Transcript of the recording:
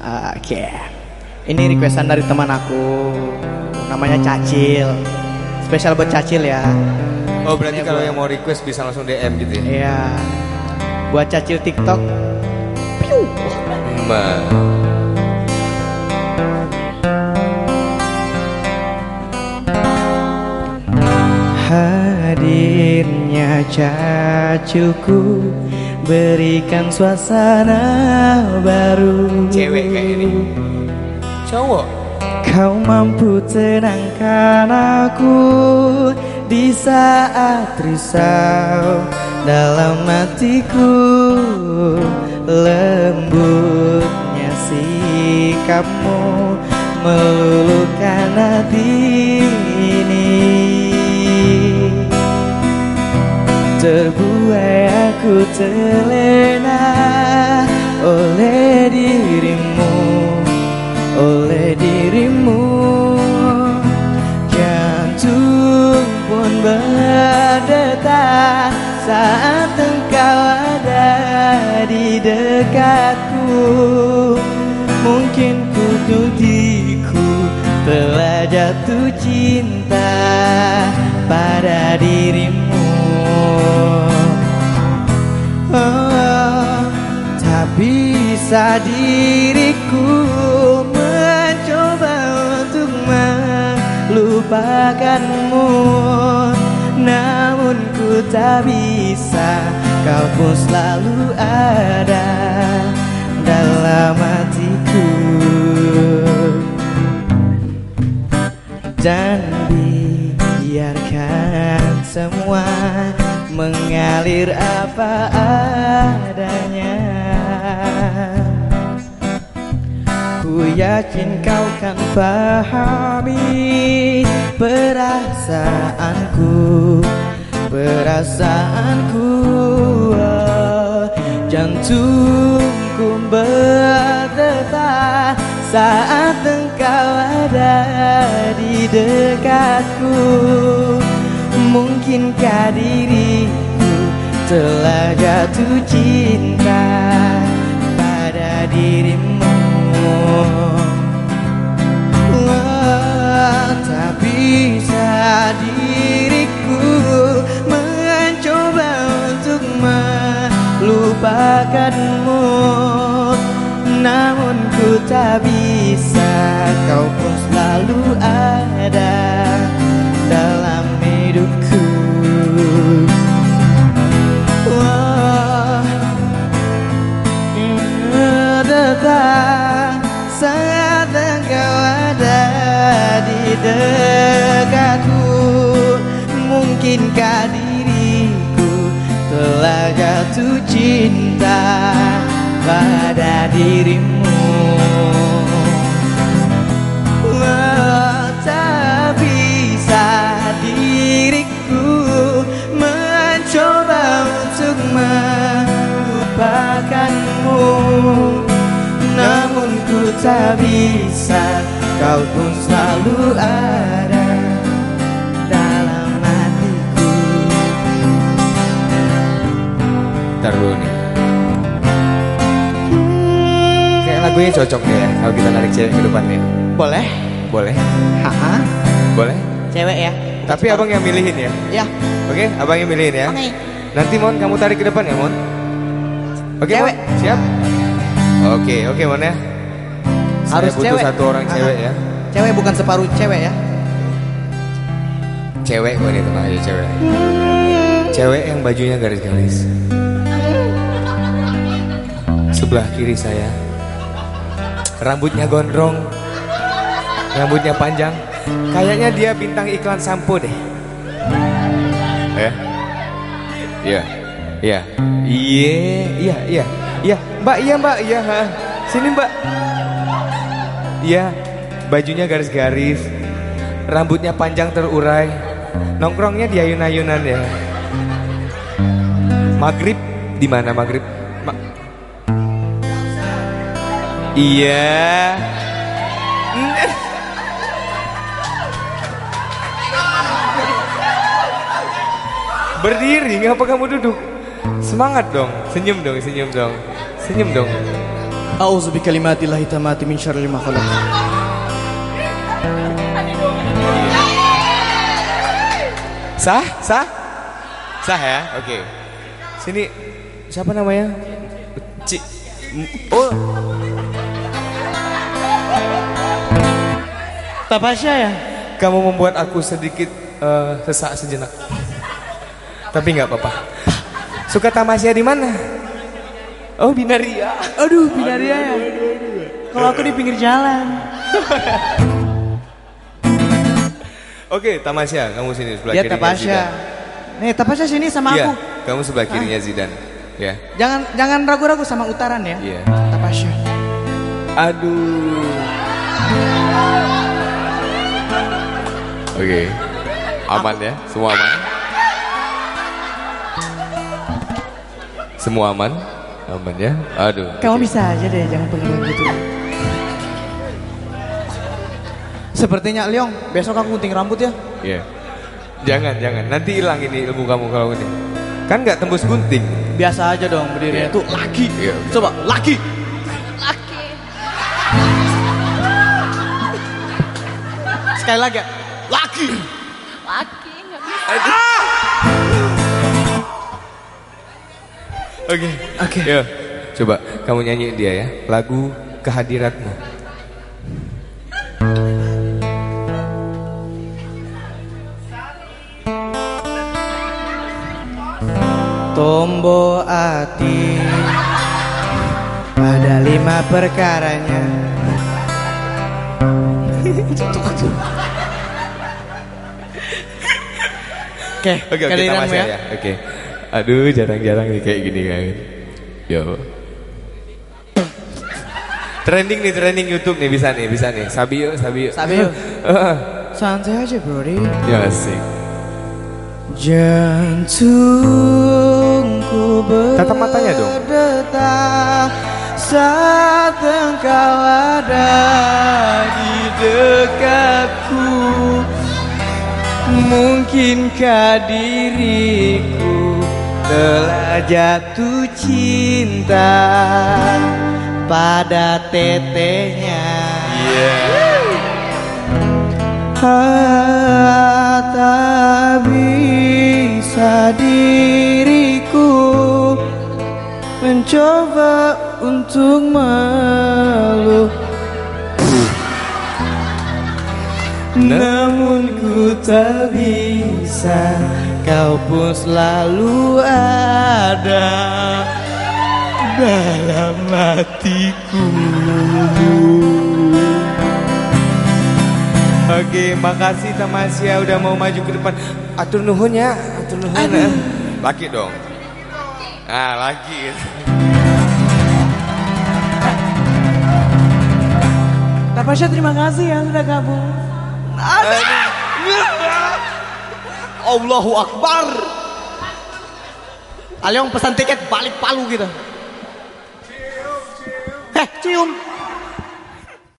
Oke. Ini requestan dari teman aku. Namanya Cacil. Spesial buat Cacil ya. Oh berarti kalau yang mau request bisa langsung DM gitu ya? Iya. Buat Cacil TikTok. Mbak. Hadirnya cacuku Berikan suasana baru Cewek kayak ini. Cowok. Kau mampu tenangkan aku Di saat risau Dalam hatiku Lembutnya sikapmu Meluluhkan hati ini Terbuai aku terlena oleh dirimu Oleh dirimu. Jantung pun berdetak Saat engkau ada di dekatku. Mungkin kutudiku telah jatuh cinta pada dirimu Tak bisa diriku mencoba untuk melupakanmu. Namun ku tak bisa Kau pun selalu ada dalam hatiku. Dan biarkan semua mengalir apa adanya. Ku yakin kau kan pahami perasaanku Perasaanku. Jantungku berdetak Saat engkau ada di dekatku Mungkinkah diriku telah jatuh cinta pada dirimu. Wah, Tak bisa diriku mencoba untuk melupakanmu. Namun ku tak bisa kau pun selalu ada Mungkinkah diriku telah jatuh cinta pada dirimu. Wah, Tak bisa diriku mencoba untuk melupakanmu. Namun ku tak bisa Kau pun selalu ada Ntar dulu nih. Kayak lagunya cocok deh ya kalau kita narik cewek ke depan nih. Boleh? Boleh? Haha, Boleh? cewek ya? Tapi abang yang milihin ya. Ya, Oke, abang yang milihin ya. oke Nanti Mon kamu tarik ke depan ya Mon. Oke Cewek. Mon, siap? Oke, oke Mon ya. Harus Saya butuh cewek. satu orang Aha. cewek ya. Cewek bukan separuh cewek ya Cewek kok ini tenang aja cewek. Cewek yang bajunya garis-garis. Sebelah kiri saya. Rambutnya gondrong. Rambutnya panjang. Kayaknya dia bintang iklan sampo deh. Ya. Iya. Iya. Iya, iya, iya. Iya, Mbak, iya, Mbak, iya, ha. Sini, Mbak. Iya, bajunya garis-garis. Rambutnya panjang terurai. Nongkrongnya di ayun-ayunan ya. Maghrib di mana maghrib? Iya. Berdiri, ngapa kamu duduk? Semangat dong, senyum dong, senyum dong, senyum dong. A'udzu bikalimatillahi tamati min syarri ma khalaq. Sah? Sah? Sah ya? Oke. Sini siapa namanya? Ci M- Oh, Tapasya ya? kamu membuat aku sedikit eh, sesak sejenak. Tapi nggak apa-apa. Suka tamasya di mana? Oh, Binaria. Aduh, binaria ya. Kalau aku di pinggir jalan. Oke, tamasya, kamu sini sebelah Ya kirinya Tapasya. Zidane. Nih, Tapasya sini sama Iya, aku. kamu sebelah kirinya Zidan. Ya. Jangan jangan ragu-ragu sama utaran ya. Iya. Tapasya. Aduh. Oke. Aman ya? Semua aman? Semua aman? Aman ya? Aduh. Kamu oke. bisa aja deh, jangan pengen gitu. Sepertinya Leong, besok aku gunting rambut ya. Iya. Jangan, jangan. Nanti hilang ini ilmu kamu kalau ini. Kan nggak tembus gunting. Biasa aja dong berdirinya Iya. tuh laki. Iya. Coba laki. Laki. Sekali lagi. ya. Laki. Laki nggak bisa. Oke. Oke. Yo. Coba kamu nyanyi dia ya. Lagu kehadiratmu. Tombo ati Ada lima perkaranya Oke, Oke, oke, kehadiranmu tamasya ya. Oke. Aduh, jarang-jarang nih kayak gini kan. Yo. Trending nih, trending YouTube nih bisa nih, bisa nih. Sabio, Sabio. Sabio. Heeh. Santai aja Brody ya asik. Jantungku Tatap matanya dong. Saat engkau ada di dekatku Mungkinkah diriku telah jatuh cinta pada tetehnya? Ah, tak bisa diriku mencoba untuk meluk. Ku tak bisa Kau pun selalu ada Dalam hatiku Oke, makasih Tamasya udah mau maju ke depan. Atur nuhun ya, atur nuhun. ya. Laki dong. Ah, laki. Tapasya terima kasih ya sudah gabung Allahu Akbar. Aliong pesan tiket balik palu gitu Heh cium